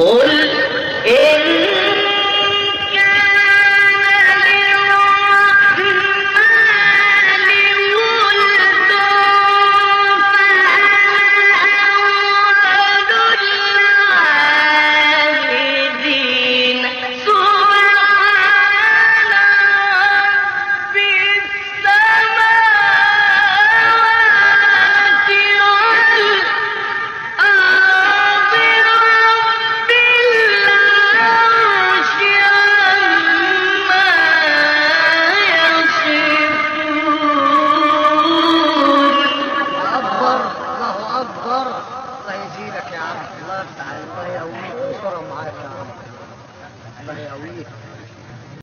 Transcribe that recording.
Oh, لك يا عم. الله يفتح عليك الله يقويك. ويكرم معاك يا عم الله يقويك.